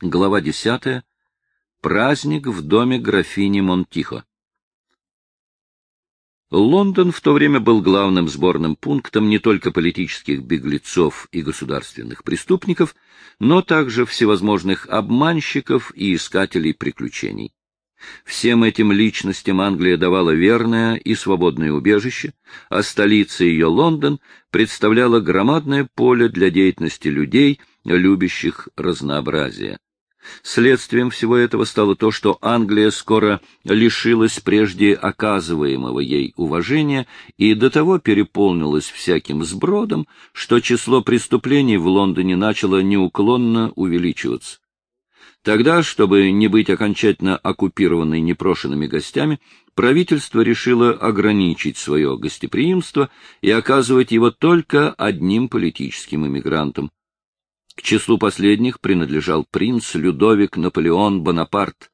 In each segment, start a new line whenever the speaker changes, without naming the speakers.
Глава 10. Праздник в доме графини Монтихо. Лондон в то время был главным сборным пунктом не только политических беглецов и государственных преступников, но также всевозможных обманщиков и искателей приключений. Всем этим личностям Англия давала верное и свободное убежище, а столица ее Лондон представляла громадное поле для деятельности людей, любящих разнообразие. Следствием всего этого стало то, что Англия скоро лишилась прежде оказываемого ей уважения и до того переполнилась всяким сбродом, что число преступлений в Лондоне начало неуклонно увеличиваться. Тогда, чтобы не быть окончательно оккупированной непрошенными гостями, правительство решило ограничить свое гостеприимство и оказывать его только одним политическим иммигрантам. К числу последних принадлежал принц Людовик Наполеон Бонапарт,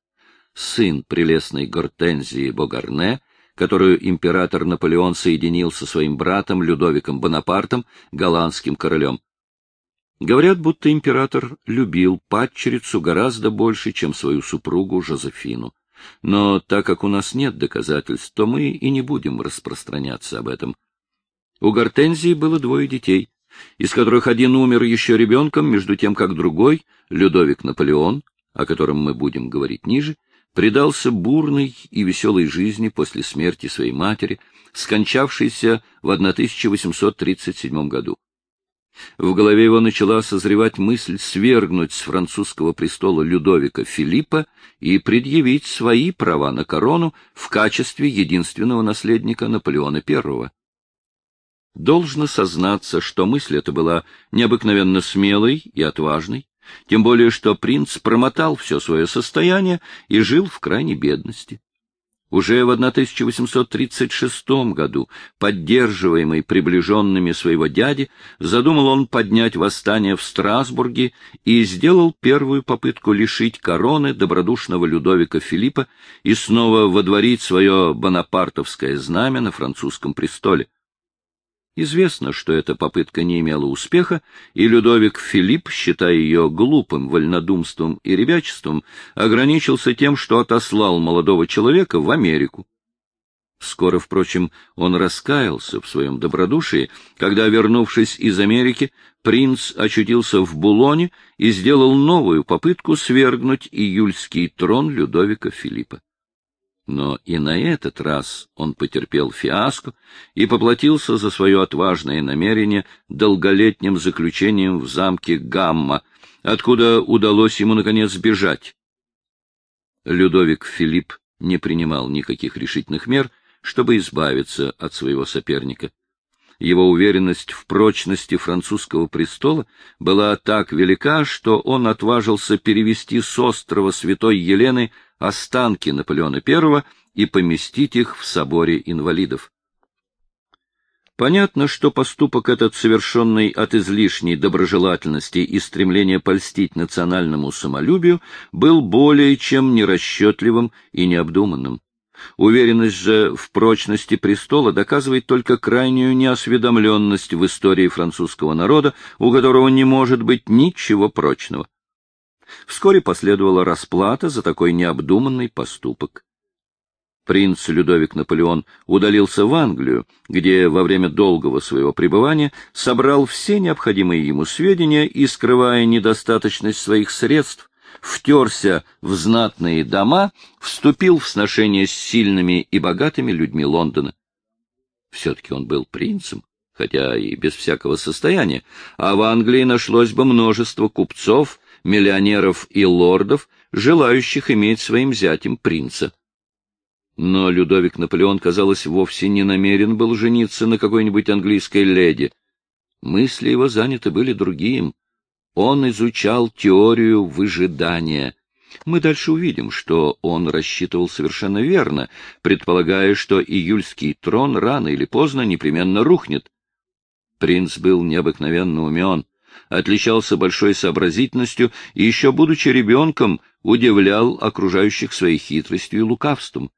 сын прелестной Гортензии Богарне, которую император Наполеон соединил со своим братом Людовиком Бонапартом, голландским королем. Говорят, будто император любил падчерицу гораздо больше, чем свою супругу Жозефину. Но так как у нас нет доказательств, то мы и не будем распространяться об этом. У Гортензии было двое детей из которых один умер еще ребенком, между тем как другой, Людовик Наполеон, о котором мы будем говорить ниже, предался бурной и веселой жизни после смерти своей матери, скончавшейся в 1837 году. В голове его начала созревать мысль свергнуть с французского престола Людовика Филиппа и предъявить свои права на корону в качестве единственного наследника Наполеона I. Должно сознаться, что мысль эта была необыкновенно смелой и отважной, тем более что принц промотал все свое состояние и жил в крайней бедности. Уже в 1836 году, поддерживаемый приближенными своего дяди, задумал он поднять восстание в Страсбурге и сделал первую попытку лишить короны добродушного Людовика Филиппа и снова водворить свое бонапартовское знамя на французском престоле. Известно, что эта попытка не имела успеха, и Людовик Филипп, считая ее глупым вольнодумством и ребячеством, ограничился тем, что отослал молодого человека в Америку. Скоро, впрочем, он раскаялся в своем добродушии, когда, вернувшись из Америки, принц очутился в Булоне и сделал новую попытку свергнуть июльский трон Людовика Филиппа. Но и на этот раз он потерпел фиаско и поплатился за свое отважное намерение долголетним заключением в замке Гамма, откуда удалось ему, наконец, сбежать. Людовик Филипп не принимал никаких решительных мер, чтобы избавиться от своего соперника. Его уверенность в прочности французского престола была так велика, что он отважился перевести с острова Святой Елены останки Наполеона I и поместить их в соборе инвалидов. Понятно, что поступок этот, совершенный от излишней доброжелательности и стремления польстить национальному самолюбию, был более чем нерасчетливым и необдуманным. Уверенность же в прочности престола доказывает только крайнюю неосведомленность в истории французского народа, у которого не может быть ничего прочного. Вскоре последовала расплата за такой необдуманный поступок. Принц Людовик Наполеон удалился в Англию, где во время долгого своего пребывания собрал все необходимые ему сведения и, скрывая недостаточность своих средств, втерся в знатные дома, вступил в сношение с сильными и богатыми людьми Лондона. Все-таки он был принцем, хотя и без всякого состояния, а в Англии нашлось бы множество купцов, миллионеров и лордов, желающих иметь своим зятем принца. Но Людовик Наполеон, казалось, вовсе не намерен был жениться на какой-нибудь английской леди. Мысли его заняты были другим. Он изучал теорию выжидания. Мы дальше увидим, что он рассчитывал совершенно верно, предполагая, что июльский трон рано или поздно непременно рухнет. Принц был необыкновенно умен отличался большой сообразительностью и еще будучи ребенком удивлял окружающих своей хитростью и лукавством.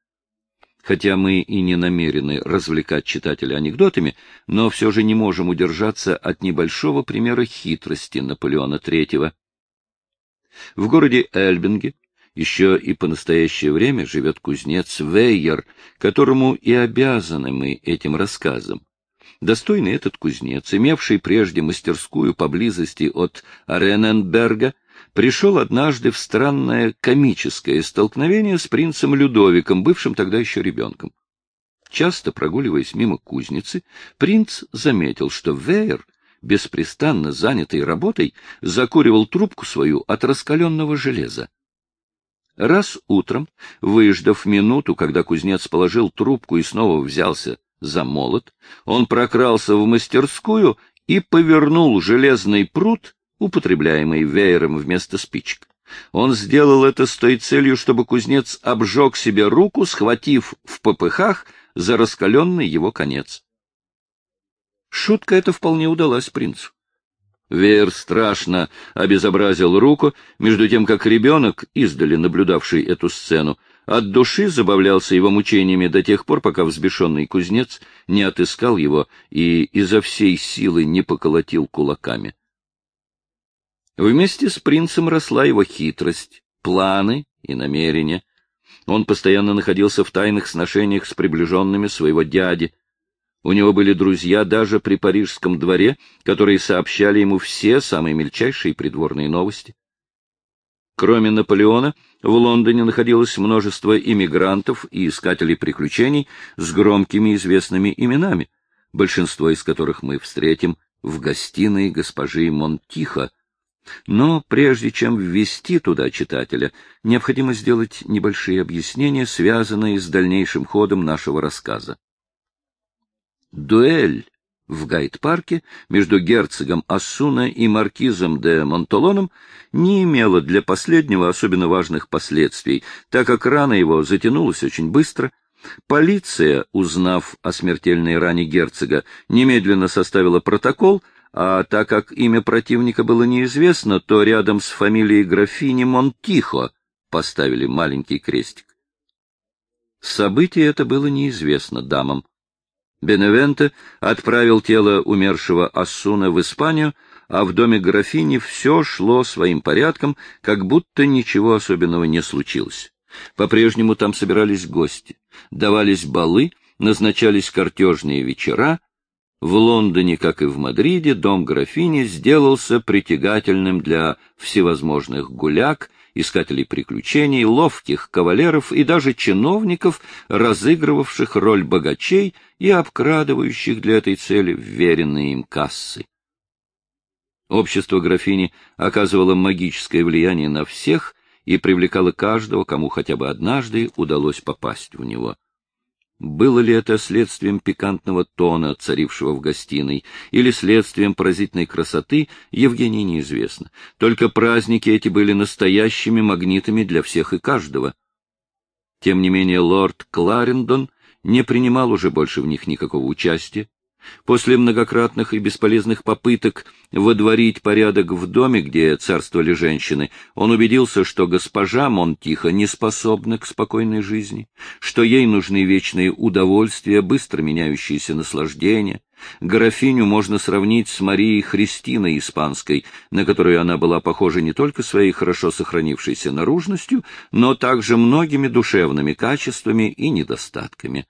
Хотя мы и не намерены развлекать читателя анекдотами, но все же не можем удержаться от небольшого примера хитрости Наполеона III. В городе Эльбинге еще и по настоящее время живет кузнец Вейер, которому и обязаны мы этим рассказом. Достойный этот кузнец, имевший прежде мастерскую поблизости от Рененберга, пришел однажды в странное комическое столкновение с принцем Людовиком, бывшим тогда еще ребенком. Часто прогуливаясь мимо кузницы, принц заметил, что Вейер, беспрестанно занятый работой, закуривал трубку свою от раскаленного железа. Раз утром, выждав минуту, когда кузнец положил трубку и снова взялся за молот, он прокрался в мастерскую и повернул железный пруд, употребляемый веером вместо спичек. Он сделал это с той целью, чтобы кузнец обжег себе руку, схватив в попыхах за раскаленный его конец. Шутка эта вполне удалась принцу. Веер страшно обезобразил руку, между тем как ребенок, издали наблюдавший эту сцену, от души забавлялся его мучениями до тех пор, пока взбешенный кузнец не отыскал его и изо всей силы не поколотил кулаками. Вместе с принцем росла его хитрость, планы и намерения. Он постоянно находился в тайных сношениях с приближенными своего дяди, у него были друзья даже при парижском дворе, которые сообщали ему все самые мельчайшие придворные новости. Кроме Наполеона, в Лондоне находилось множество иммигрантов и искателей приключений с громкими известными именами, большинство из которых мы встретим в гостиной госпожи Монтихо. Но прежде чем ввести туда читателя, необходимо сделать небольшие объяснения, связанные с дальнейшим ходом нашего рассказа. Дуэль в Гайд-парке между герцогом Ассуна и маркизом де Монтолоном не имела для последнего особенно важных последствий, так как рана его затянулась очень быстро. Полиция, узнав о смертельной ране герцога, немедленно составила протокол, а так как имя противника было неизвестно, то рядом с фамилией графини Монтихо поставили маленький крестик. Событие это было неизвестно дамам. Беневенте отправил тело умершего Ассуна в Испанию, а в доме графини все шло своим порядком, как будто ничего особенного не случилось. По-прежнему там собирались гости, давались балы, назначались картежные вечера. В Лондоне, как и в Мадриде, дом графини сделался притягательным для всевозможных гуляк искателей приключений, ловких кавалеров и даже чиновников, разыгрывавших роль богачей и обкрадывающих для этой цели вверенные им кассы. Общество графини оказывало магическое влияние на всех и привлекало каждого, кому хотя бы однажды удалось попасть в него. Было ли это следствием пикантного тона, царившего в гостиной, или следствием поразительной красоты, Евгении неизвестно. Только праздники эти были настоящими магнитами для всех и каждого. Тем не менее лорд Кларендон не принимал уже больше в них никакого участия, После многократных и бесполезных попыток водворить порядок в доме, где царствовали женщины, он убедился, что госпожа Монтихо не способна к спокойной жизни, что ей нужны вечные удовольствия, быстро меняющиеся наслаждения. Графиню можно сравнить с Марией Христиной Испанской, на которую она была похожа не только своей хорошо сохранившейся наружностью, но также многими душевными качествами и недостатками.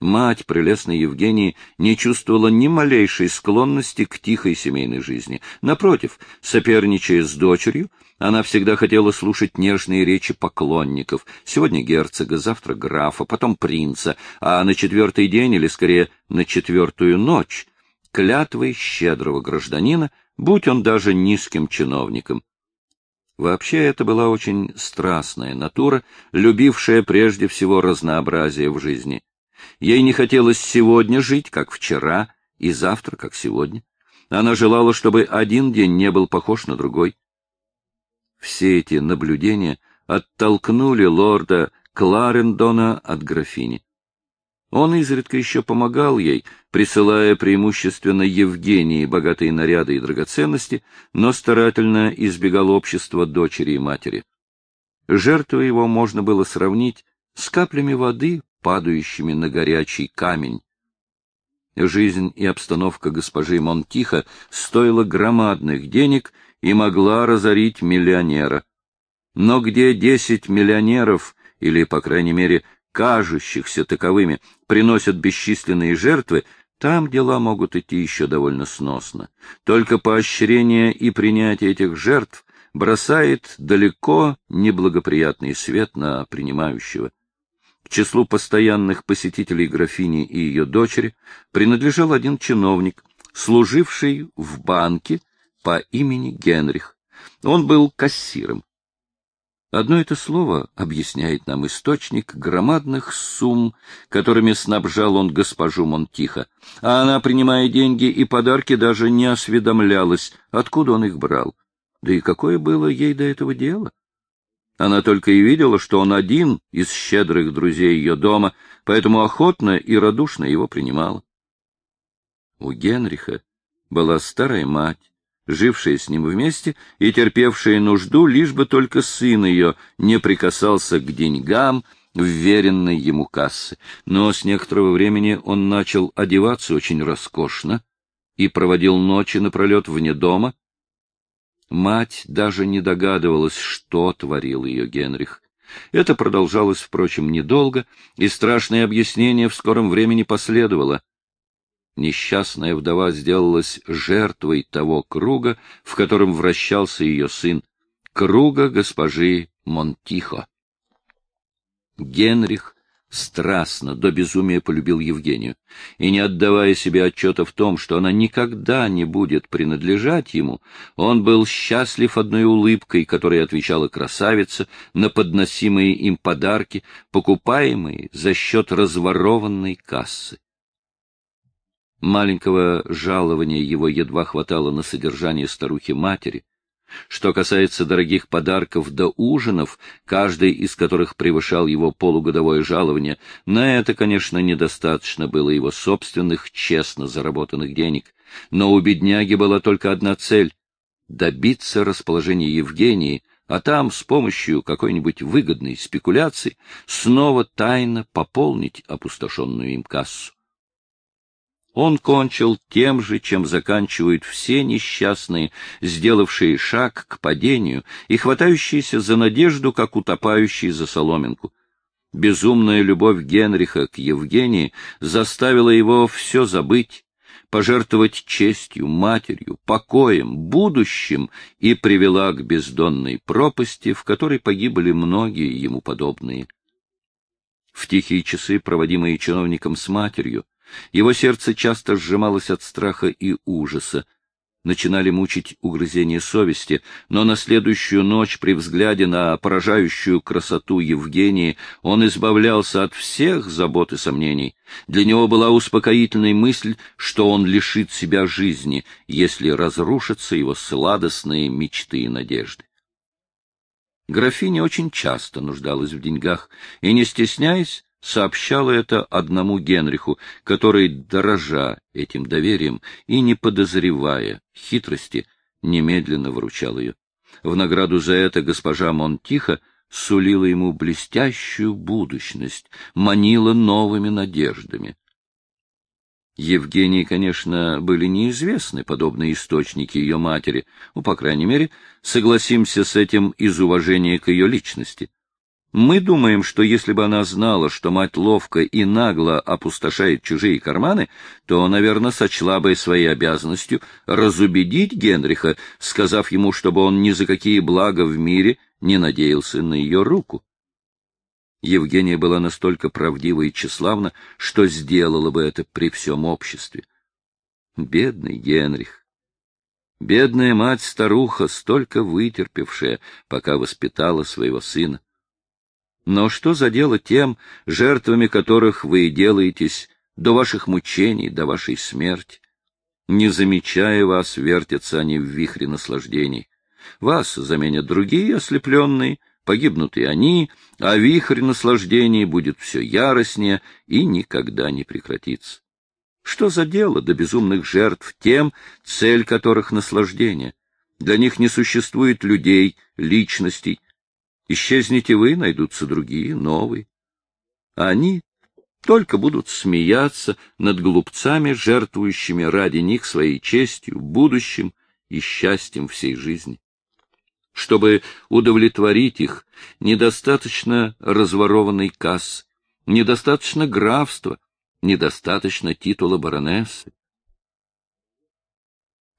Мать прелестной Евгении не чувствовала ни малейшей склонности к тихой семейной жизни. Напротив, соперничая с дочерью, она всегда хотела слушать нежные речи поклонников. Сегодня герцога, завтра графа, потом принца, а на четвертый день, или скорее на четвертую ночь, клятвой щедрого гражданина, будь он даже низким чиновником. Вообще это была очень страстная натура, любившая прежде всего разнообразие в жизни. Ей не хотелось сегодня жить, как вчера, и завтра, как сегодня. Она желала, чтобы один день не был похож на другой. Все эти наблюдения оттолкнули лорда Кларендона от графини. Он изредка еще помогал ей, присылая преимущественно Евгении богатые наряды и драгоценности, но старательно избегал общества дочери и матери. Жертву его можно было сравнить с каплями воды, падающими на горячий камень. Жизнь и обстановка госпожи Монтихо стоила громадных денег и могла разорить миллионера. Но где десять миллионеров, или, по крайней мере, кажущихся таковыми, приносят бесчисленные жертвы, там дела могут идти еще довольно сносно. Только поощрение и принятие этих жертв бросает далеко неблагоприятный свет на принимающего. К числу постоянных посетителей графини и ее дочери принадлежал один чиновник, служивший в банке по имени Генрих. Он был кассиром. Одно это слово объясняет нам источник громадных сумм, которыми снабжал он госпожу Монтиха, а она, принимая деньги и подарки, даже не осведомлялась, откуда он их брал. Да и какое было ей до этого дело? Она только и видела, что он один из щедрых друзей ее дома, поэтому охотно и радушно его принимала. У Генриха была старая мать, жившая с ним вместе и терпевшая нужду, лишь бы только сын ее не прикасался к деньгам, вверенной ему кассы. Но с некоторого времени он начал одеваться очень роскошно и проводил ночи напролет вне дома. Мать даже не догадывалась, что творил ее Генрих. Это продолжалось, впрочем, недолго, и страшное объяснение в скором времени последовало несчастная вдова сделалась жертвой того круга, в котором вращался ее сын, круга госпожи Монтихо. Генрих страстно, до безумия полюбил Евгению, и, не отдавая себе отчета в том, что она никогда не будет принадлежать ему, он был счастлив одной улыбкой, которой отвечала красавица на подносимые им подарки, покупаемые за счет разворованной кассы. Маленького жалования его едва хватало на содержание старухи-матери. Что касается дорогих подарков до ужинов, каждый из которых превышал его полугодовое жалование, на это, конечно, недостаточно было его собственных честно заработанных денег. Но у бедняги была только одна цель — добиться расположения Евгении, а там с помощью какой-нибудь выгодной спекуляции снова тайно пополнить опустошенную им кассу он кончил тем же, чем заканчивают все несчастные, сделавшие шаг к падению и хватающиеся за надежду, как утопающие за соломинку. Безумная любовь Генриха к Евгении заставила его все забыть, пожертвовать честью, матерью, покоем, будущим и привела к бездонной пропасти, в которой погибли многие ему подобные. В тихие часы, проводимые чиновником с матерью, его сердце часто сжималось от страха и ужаса. Начинали мучить угрызения совести, но на следующую ночь при взгляде на поражающую красоту Евгении он избавлялся от всех забот и сомнений. Для него была успокоительной мысль, что он лишит себя жизни, если разрушатся его сладостные мечты и надежды. Графиня очень часто нуждалась в деньгах и, не стесняясь, сообщала это одному Генриху, который, дорожа этим доверием и не подозревая хитрости, немедленно выручал ее. В награду за это госпожа Монтиха сулила ему блестящую будущность, манила новыми надеждами. Евгении, конечно, были неизвестны подобные источники ее матери, ну, по крайней мере, согласимся с этим из уважения к ее личности. Мы думаем, что если бы она знала, что мать ловко и нагло опустошает чужие карманы, то, наверное, сочла бы своей обязанностью разубедить Генриха, сказав ему, чтобы он ни за какие блага в мире не надеялся на ее руку. Евгения была настолько правдива и тщеславна, что сделала бы это при всем обществе. Бедный Генрих! Бедная мать-старуха, столько вытерпевшая, пока воспитала своего сына. Но что за дело тем, жертвами которых вы делаетесь до ваших мучений, до вашей смерти? Не замечая вас, вертятся они в вихре наслаждений. Вас заменят другие ослепленные, погибнут и они, а вихрь наслаждений будет все яростнее и никогда не прекратится. Что за дело до безумных жертв тем, цель которых наслаждение? Для них не существует людей, личностей, Исчезнете вы, найдутся другие, новые. А они только будут смеяться над глупцами, жертвующими ради них своей честью, будущим и счастьем всей жизни. Чтобы удовлетворить их, недостаточно разворованной кассы, недостаточно графства, недостаточно титула баронессы.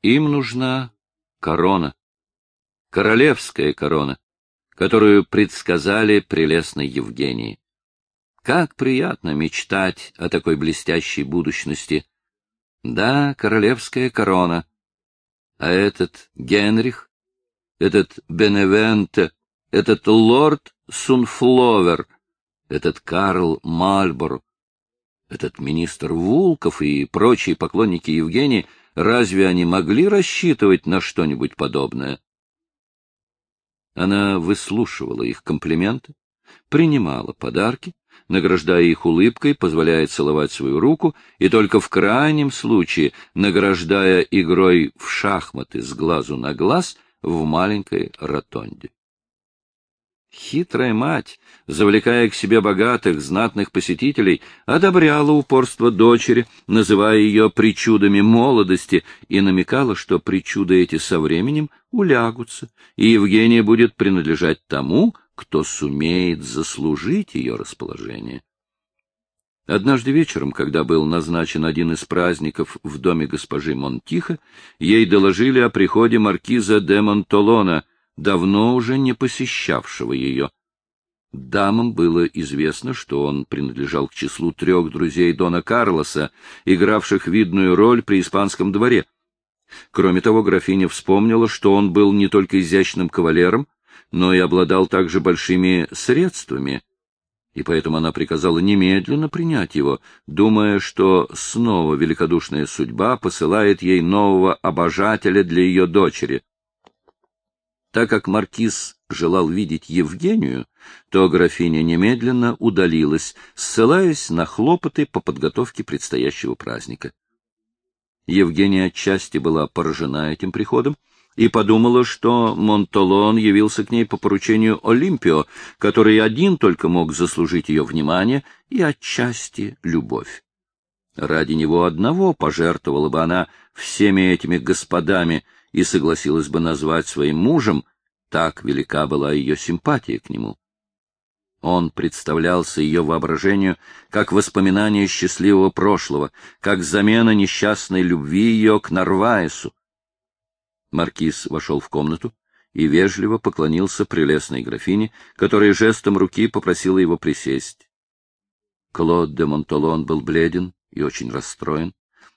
Им нужна корона, королевская корона, которую предсказали прелестной Евгении. Как приятно мечтать о такой блестящей будущности. Да, королевская корона. А этот Генрих, этот Беневенте, этот лорд Сунфловер, этот Карл Мальборо, этот министр Вулков и прочие поклонники Евгении, разве они могли рассчитывать на что-нибудь подобное? Она выслушивала их комплименты, принимала подарки, награждая их улыбкой, позволяя целовать свою руку, и только в крайнем случае награждая игрой в шахматы с глазу на глаз в маленькой ротонде. Хитрая мать, завлекая к себе богатых, знатных посетителей, одобряла упорство дочери, называя ее причудами молодости, и намекала, что причуды эти со временем улягутся, и Евгения будет принадлежать тому, кто сумеет заслужить ее расположение. Однажды вечером, когда был назначен один из праздников в доме госпожи Монтиха, ей доложили о приходе маркиза де Монтолона, давно уже не посещавшего ее. Дамам было известно, что он принадлежал к числу трех друзей Дона Карлоса, игравших видную роль при испанском дворе. Кроме того, графиня вспомнила, что он был не только изящным кавалером, но и обладал также большими средствами, и поэтому она приказала немедленно принять его, думая, что снова великодушная судьба посылает ей нового обожателя для ее дочери. Так как маркиз желал видеть Евгению, то графиня немедленно удалилась, ссылаясь на хлопоты по подготовке предстоящего праздника. Евгения отчасти была поражена этим приходом, и подумала, что Монтолон явился к ней по поручению Олимпио, который один только мог заслужить ее внимание и отчасти любовь. Ради него одного пожертвовала бы она всеми этими господами и согласилась бы назвать своим мужем, так велика была ее симпатия к нему. Он представлялся ее воображению как воспоминание счастливого прошлого, как замена несчастной любви ее к Нарваесу, Маркиз вошел в комнату и вежливо поклонился прелестной графине, которая жестом руки попросила его присесть. Клод де Монтолон был бледен и очень расстроен.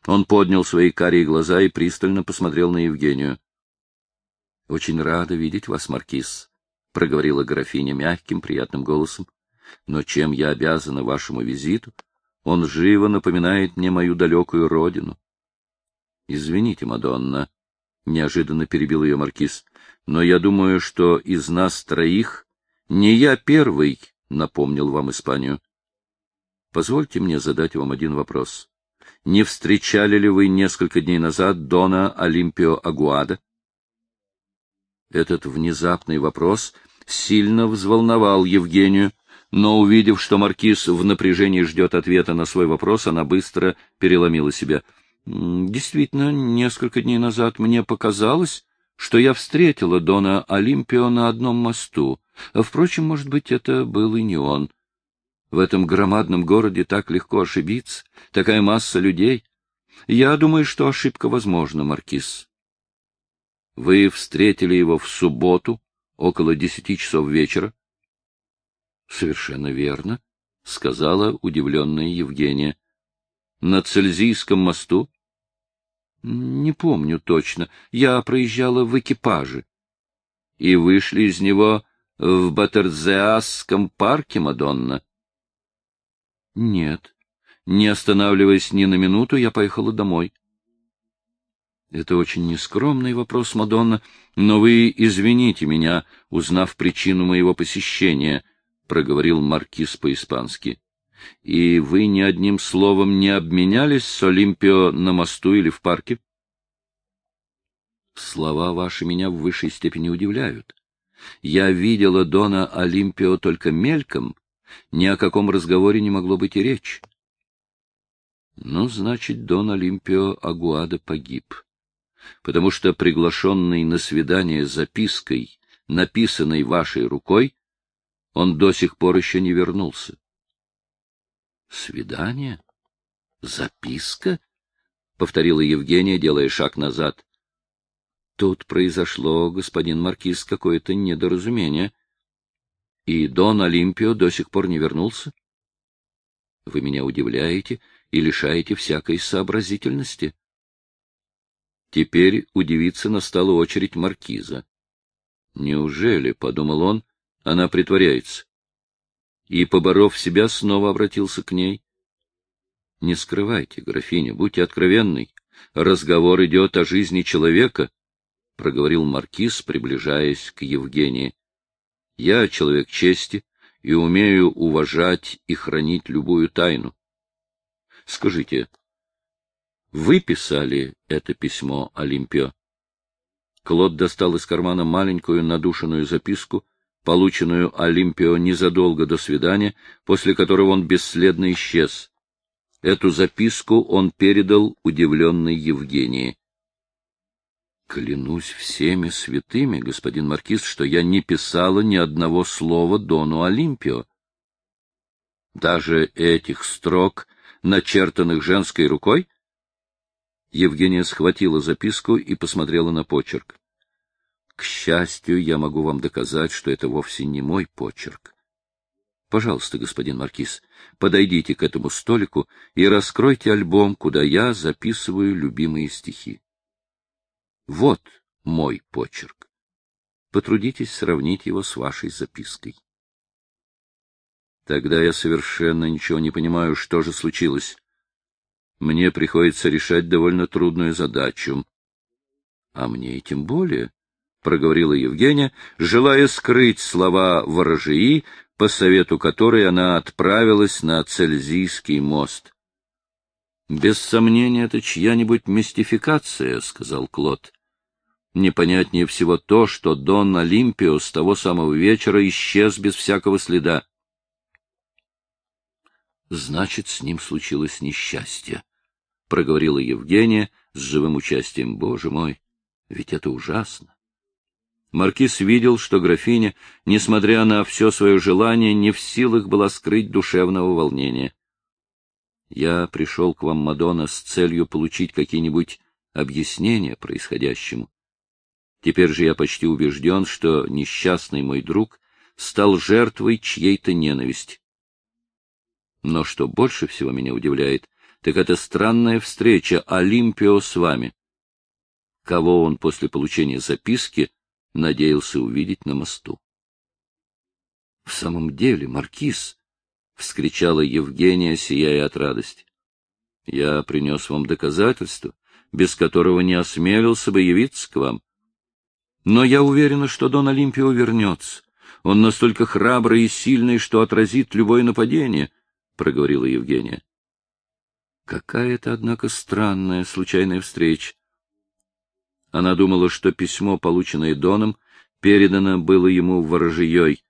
Он поднял свои карие глаза и пристально посмотрел на Евгению. — Очень рада видеть вас, Маркиз, — проговорила графиня мягким, приятным голосом. — Но чем я обязана вашему визиту? Он живо напоминает мне мою далекую родину. — Извините, Мадонна, — неожиданно перебил ее маркиз. — Но я думаю, что из нас троих не я первый напомнил вам Испанию. Позвольте мне задать вам один вопрос. Не встречали ли вы несколько дней назад Дона Олимпио Агуада? Этот внезапный вопрос сильно взволновал Евгению, но, увидев, что маркиз в напряжении ждет ответа на свой вопрос, она быстро переломила себя — Действительно, несколько дней назад мне показалось, что я встретила Дона Олимпио на одном мосту. Впрочем, может быть, это был и не он. В этом громадном городе так легко ошибиться, такая масса людей. Я думаю, что ошибка возможна, Маркиз. Вы встретили его в субботу, около десяти часов вечера? — Совершенно верно, — сказала удивленная Евгения. — На Цельзийском мосту? Не помню точно. Я проезжала в экипаже. И вышли из него в Батерзеасском парке, Мадонна? Нет. Не останавливаясь ни на минуту, я поехала домой. Это очень нескромный вопрос, Мадонна, но вы извините меня, узнав причину моего посещения, — проговорил маркиз по-испански. И вы ни одним словом не обменялись с Олимпио на мосту или в парке? Слова ваши меня в высшей степени удивляют. Я видела Дона Олимпио только мельком, ни о каком разговоре не могло быть и речи. Ну, значит, Дон Олимпио Агуада погиб. потому что приглашенный на свидание запиской, написанной вашей рукой, он до сих пор еще не вернулся. — Свидание? Записка? — повторила Евгения, делая шаг назад. — Тут произошло, господин Маркиз, какое-то недоразумение. И Дон Олимпио до сих пор не вернулся? Вы меня удивляете и лишаете всякой сообразительности. Теперь удивиться настала очередь маркиза. Неужели, — подумал он, — она притворяется? И, поборов себя, снова обратился к ней. — Не скрывайте, графиня, будьте откровенной. Разговор идет о жизни человека, — проговорил маркиз, приближаясь к Евгении. — Я человек чести и умею уважать и хранить любую тайну. Скажите, вы писали это письмо Олимпио? Клод достал из кармана маленькую надушенную записку, полученную Олимпио незадолго до свидания, после которого он бесследно исчез. Эту записку он передал удивленной Евгении. Клянусь всеми святыми, господин маркиз, что я не писала ни одного слова Дону Олимпио. Даже этих строк, начертанных женской рукой? Евгения схватила записку и посмотрела на почерк. К счастью, я могу вам доказать, что это вовсе не мой почерк. Пожалуйста, господин маркиз, подойдите к этому столику и раскройте альбом, куда я записываю любимые стихи. Вот мой почерк. Потрудитесь сравнить его с вашей запиской. Тогда я совершенно ничего не понимаю, что же случилось мне приходится решать довольно трудную задачу. — А мне и тем более, — проговорила Евгения, желая скрыть слова ворожии, по совету которой она отправилась на Цельзийский мост. — Без сомнения, это чья-нибудь мистификация, — сказал Клод. Непонятнее всего то, что Дон Олимпио с того самого вечера исчез без всякого следа. Значит, с ним случилось несчастье проговорила Евгения с живым участием. Боже мой, ведь это ужасно. Маркиз видел, что графиня, несмотря на все свое желание, не в силах была скрыть душевного волнения. Я пришел к вам, Мадонна, с целью получить какие-нибудь объяснения происходящему. Теперь же я почти убежден, что несчастный мой друг стал жертвой чьей-то ненависти. Но что больше всего меня удивляет, так это странная встреча Олимпио с вами. Кого он после получения записки надеялся увидеть на мосту? — В самом деле, Маркиз! — вскричала Евгения, сияя от радости. — Я принес вам доказательство, без которого не осмелился бы явиться к вам. Но я уверена, что Дон Олимпио вернется. Он настолько храбрый и сильный, что отразит любое нападение, — проговорила Евгения. Какая это, однако, странная случайная встреча. Она думала, что письмо, полученное Доном, передано было ему ворожьей,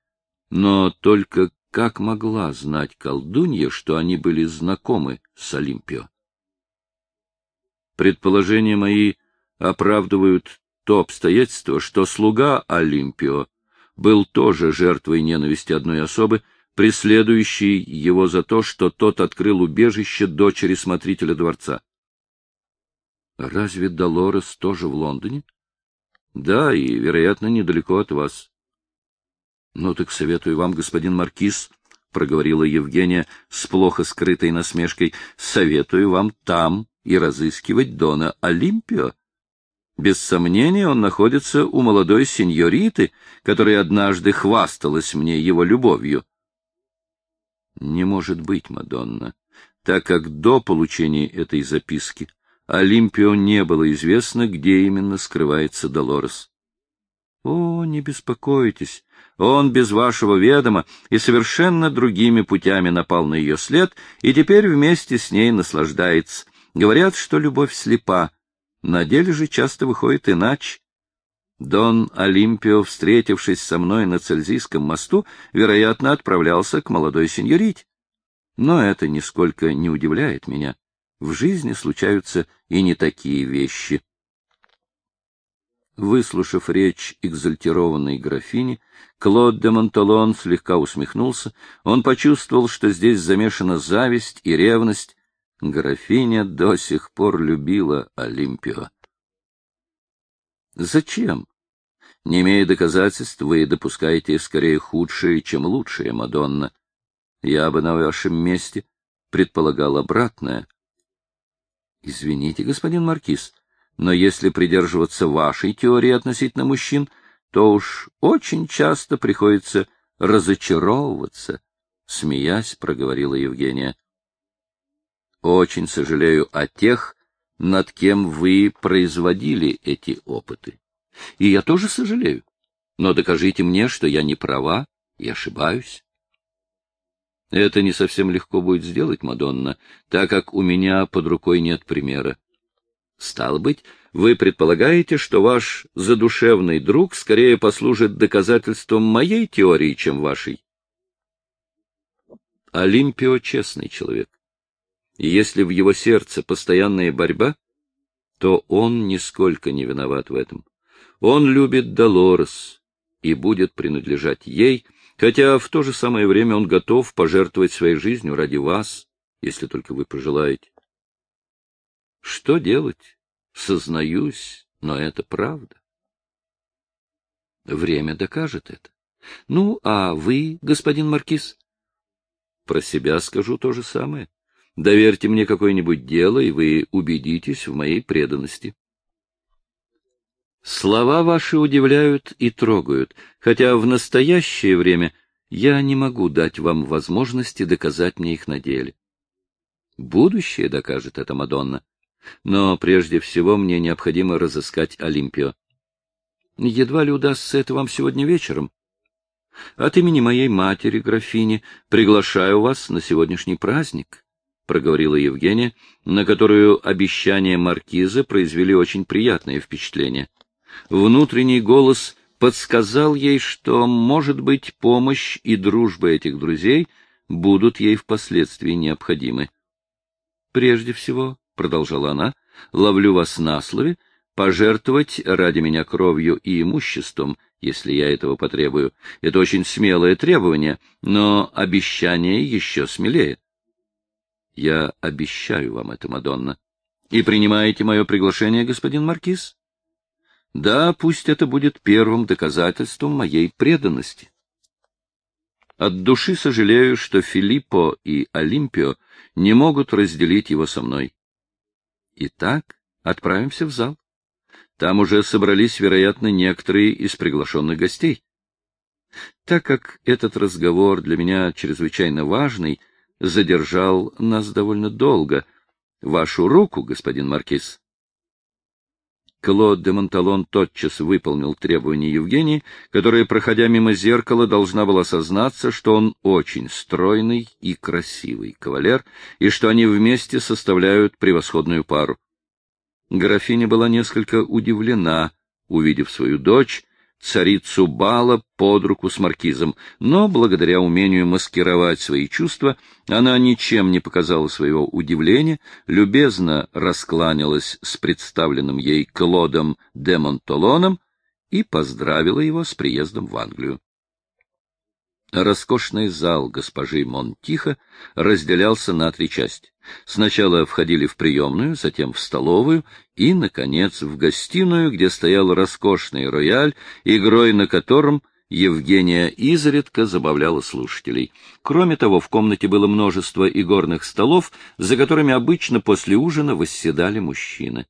но только как могла знать колдунья, что они были знакомы с Олимпио? Предположения мои оправдывают то обстоятельство, что слуга Олимпио был тоже жертвой ненависти одной особы, преследующий его за то, что тот открыл убежище дочери смотрителя дворца. Разве Долорес тоже в Лондоне? Да, и, вероятно, недалеко от вас. Ну так советую вам, господин маркиз, проговорила Евгения с плохо скрытой насмешкой, советую вам там и разыскивать Дона Олимпио. Без сомнения, он находится у молодой сеньориты, которая однажды хвасталась мне его любовью. Не может быть, Мадонна, так как до получения этой записки Олимпио не было известно, где именно скрывается Долорес. О, не беспокойтесь, он без вашего ведома и совершенно другими путями напал на ее след и теперь вместе с ней наслаждается. Говорят, что любовь слепа, на деле же часто выходит иначе. Дон Олимпио, встретившись со мной на Цельзийском мосту, вероятно, отправлялся к молодой сеньорите. Но это нисколько не удивляет меня. В жизни случаются и не такие вещи. Выслушав речь экзальтированной графини, Клод де Монталон слегка усмехнулся. Он почувствовал, что здесь замешана зависть и ревность. Графиня до сих пор любила Олимпио. Зачем? Не имея доказательств, вы допускаете скорее худшее, чем лучшее, Мадонна. Я бы на вашем месте предполагал обратное. Извините, господин Маркиз, но если придерживаться вашей теории относительно мужчин, то уж очень часто приходится разочаровываться, — смеясь, проговорила Евгения. — Очень сожалею о тех, над кем вы производили эти опыты. И я тоже сожалею. Но докажите мне, что я не права и ошибаюсь. Это не совсем легко будет сделать, Мадонна, так как у меня под рукой нет примера. Стало быть, вы предполагаете, что ваш задушевный друг скорее послужит доказательством моей теории, чем вашей? Олимпио — честный человек. И если в его сердце постоянная борьба, то он нисколько не виноват в этом. Он любит Долорес и будет принадлежать ей, хотя в то же самое время он готов пожертвовать своей жизнью ради вас, если только вы пожелаете. Что делать? Сознаюсь, но это правда. Время докажет это. Ну, а вы, господин Маркиз? Про себя скажу то же самое. Доверьте мне какое-нибудь дело, и вы убедитесь в моей преданности. Слова ваши удивляют и трогают, хотя в настоящее время я не могу дать вам возможности доказать мне их на деле. Будущее докажет это, Мадонна. Но прежде всего мне необходимо разыскать Олимпио. Едва ли удастся это вам сегодня вечером. От имени моей матери, графини, приглашаю вас на сегодняшний праздник, — проговорила Евгения, на которую обещания маркиза произвели очень приятное впечатление. Внутренний голос подсказал ей, что, может быть, помощь и дружба этих друзей будут ей впоследствии необходимы. Прежде всего, — продолжала она, — ловлю вас на слове, пожертвовать ради меня кровью и имуществом, если я этого потребую. Это очень смелое требование, но обещание еще смелее. Я обещаю вам это, Мадонна. И принимаете мое приглашение, господин Маркиз? Да, пусть это будет первым доказательством моей преданности. От души сожалею, что Филиппо и Олимпио не могут разделить его со мной. Итак, отправимся в зал. Там уже собрались, вероятно, некоторые из приглашенных гостей. Так как этот разговор для меня чрезвычайно важный, задержал нас довольно долго. Вашу руку, господин Маркиз. Клод де Монталон тотчас выполнил требования Евгении, которая, проходя мимо зеркала, должна была сознаться, что он очень стройный и красивый кавалер, и что они вместе составляют превосходную пару. Графиня была несколько удивлена, увидев свою дочь, царицу бала под руку с маркизом, но благодаря умению маскировать свои чувства она ничем не показала своего удивления, любезно раскланялась с представленным ей Клодом де Монтолоном и поздравила его с приездом в Англию. Роскошный зал госпожи Монтихо разделялся на три части. Сначала входили в приемную, затем в столовую и, наконец, в гостиную, где стоял роскошный рояль, игрой на котором Евгения изредка забавляла слушателей. Кроме того, в комнате было множество игорных столов, за которыми обычно после ужина восседали мужчины.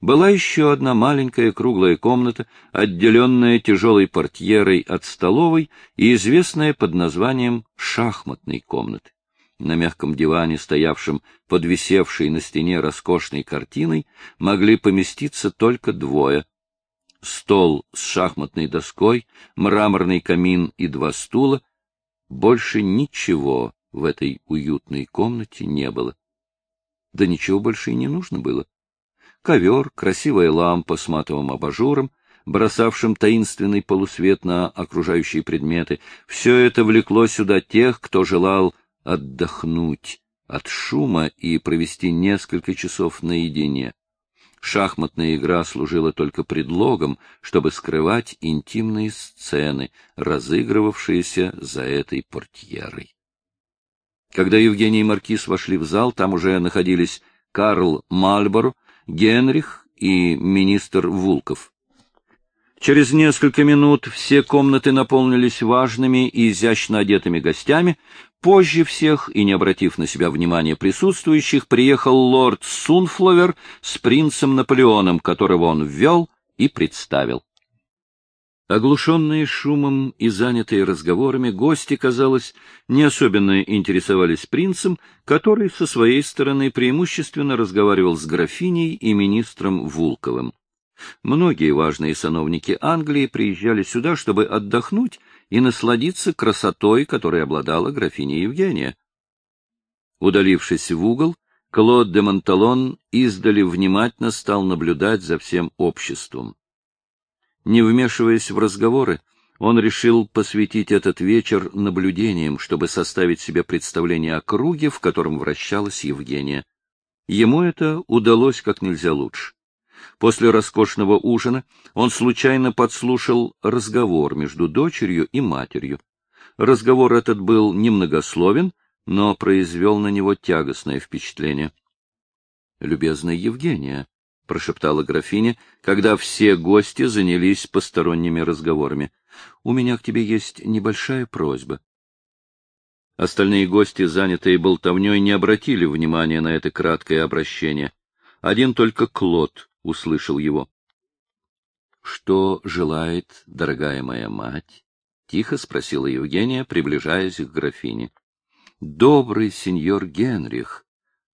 Была еще одна маленькая круглая комната, отделенная тяжелой портьерой от столовой и известная под названием «шахматной комнаты». На мягком диване, стоявшем под висевшей на стене роскошной картиной, могли поместиться только двое. Стол с шахматной доской, мраморный камин и два стула. Больше ничего в этой уютной комнате не было. Да ничего больше и не нужно было ковер, красивая лампа с матовым абажуром, бросавшим таинственный полусвет на окружающие предметы. Все это влекло сюда тех, кто желал отдохнуть от шума и провести несколько часов наедине. Шахматная игра служила только предлогом, чтобы скрывать интимные сцены, разыгрывавшиеся за этой портьерой. Когда Евгений и Маркиз вошли в зал, там уже находились Карл Мальборо, Генрих и министр Вулков. Через несколько минут все комнаты наполнились важными и изящно одетыми гостями. Позже всех, и не обратив на себя внимания присутствующих, приехал лорд Сунфловер с принцем Наполеоном, которого он ввел и представил. Оглушенные шумом и занятые разговорами, гости, казалось, не особенно интересовались принцем, который со своей стороны преимущественно разговаривал с графиней и министром Вулковым. Многие важные сановники Англии приезжали сюда, чтобы отдохнуть и насладиться красотой, которой обладала графиня Евгения. Удалившись в угол, Клод де Монталон издали внимательно стал наблюдать за всем обществом. Не вмешиваясь в разговоры, он решил посвятить этот вечер наблюдениям, чтобы составить себе представление о круге, в котором вращалась Евгения. Ему это удалось как нельзя лучше. После роскошного ужина он случайно подслушал разговор между дочерью и матерью. Разговор этот был немногословен, но произвел на него тягостное впечатление. — Любезная Евгения, — прошептала графиня, когда все гости занялись посторонними разговорами, — у меня к тебе есть небольшая просьба. Остальные гости, занятые болтовней, не обратили внимания на это краткое обращение. Один только Клод — услышал его. — Что желает дорогая моя мать? — тихо спросила Евгения, приближаясь к графине. — Добрый сеньор Генрих, —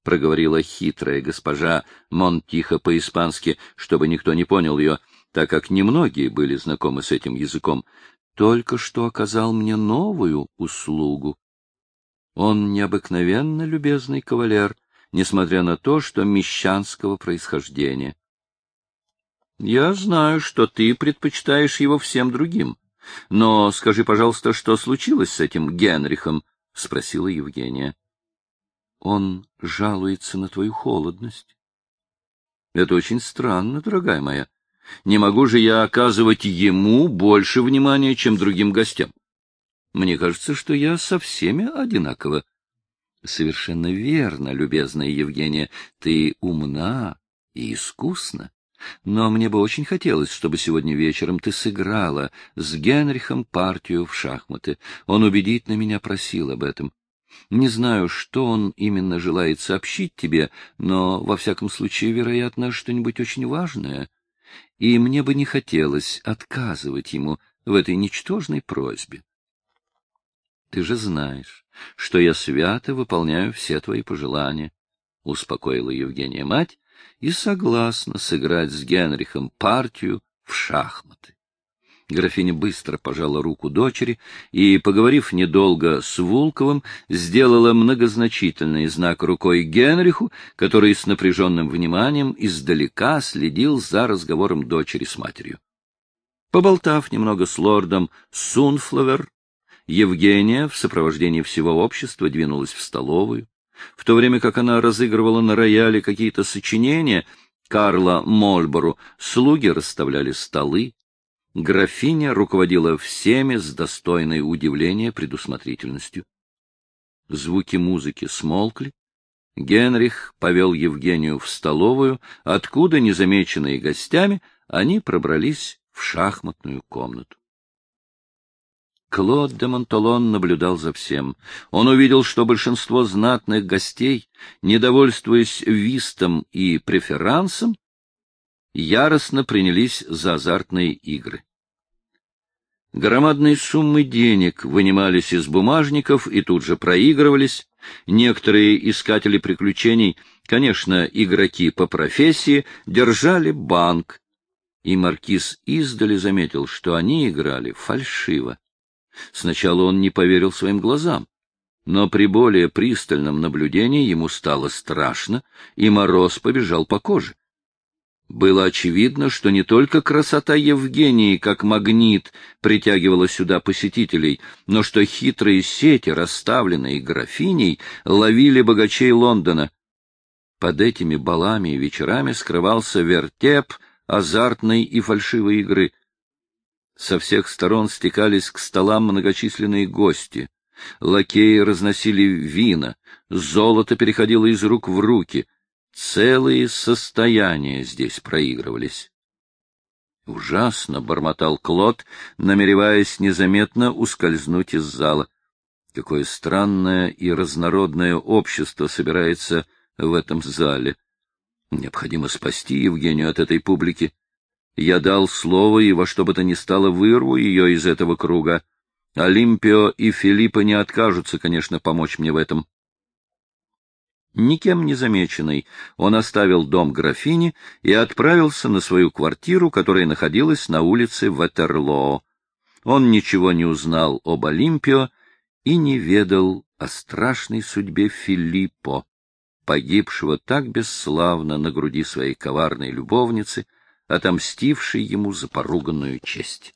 проговорила хитрая госпожа Монтихо по-испански, чтобы никто не понял ее, так как немногие были знакомы с этим языком, только что оказал мне новую услугу. Он необыкновенно любезный кавалер, несмотря на то, что мещанского происхождения. Я знаю, что ты предпочитаешь его всем другим. Но скажи, пожалуйста, что случилось с этим Генрихом? — спросила Евгения. — Он жалуется на твою холодность. — Это очень странно, дорогая моя. Не могу же я оказывать ему больше внимания, чем другим гостям. Мне кажется, что я со всеми одинаково. — Совершенно верно, любезная Евгения. Ты умна и искусна. Но мне бы очень хотелось, чтобы сегодня вечером ты сыграла с Генрихом партию в шахматы. Он убедительно меня просил об этом. Не знаю, что он именно желает сообщить тебе, но, во всяком случае, вероятно, что-нибудь очень важное. И мне бы не хотелось отказывать ему в этой ничтожной просьбе. Ты же знаешь, что я свято выполняю все твои пожелания, — успокоила Евгения мать, и согласна сыграть с Генрихом партию в шахматы. Графиня быстро пожала руку дочери и, поговорив недолго с Вулковым, сделала многозначительный знак рукой Генриху, который с напряженным вниманием издалека следил за разговором дочери с матерью. Поболтав немного с лордом Сунфловер, Евгения в сопровождении всего общества двинулась в столовую. В то время как она разыгрывала на рояле какие-то сочинения Карла Мольбору, слуги расставляли столы. Графиня руководила всеми с достойной удивления предусмотрительностью. Звуки музыки смолкли. Генрих повел Евгению в столовую, откуда, незамеченные гостями, они пробрались в шахматную комнату. Клод де Монталон наблюдал за всем. Он увидел, что большинство знатных гостей, недовольствуясь вистом и преферансом, яростно принялись за азартные игры. Громадные суммы денег вынимались из бумажников и тут же проигрывались. Некоторые искатели приключений, конечно, игроки по профессии, держали банк, и маркиз издали заметил, что они играли фальшиво. Сначала он не поверил своим глазам, но при более пристальном наблюдении ему стало страшно, и мороз побежал по коже. Было очевидно, что не только красота Евгении, как магнит, притягивала сюда посетителей, но что хитрые сети, расставленные графиней, ловили богачей Лондона. Под этими балами и вечерами скрывался вертеп азартной и фальшивой игры. Со всех сторон стекались к столам многочисленные гости. Лакеи разносили вина, золото переходило из рук в руки. Целые состояния здесь проигрывались. Ужасно, — бормотал Клод, намереваясь незаметно ускользнуть из зала. Какое странное и разнородное общество собирается в этом зале. Необходимо спасти Евгению от этой публики. Я дал слово, и во что бы то ни стало вырву ее из этого круга. Олимпио и Филиппа не откажутся, конечно, помочь мне в этом. Никем не замеченный, он оставил дом графини и отправился на свою квартиру, которая находилась на улице Ватерлоо. Он ничего не узнал об Олимпио и не ведал о страшной судьбе Филиппо, погибшего так бесславно на груди своей коварной любовницы, отомстившей ему за поруганную честь.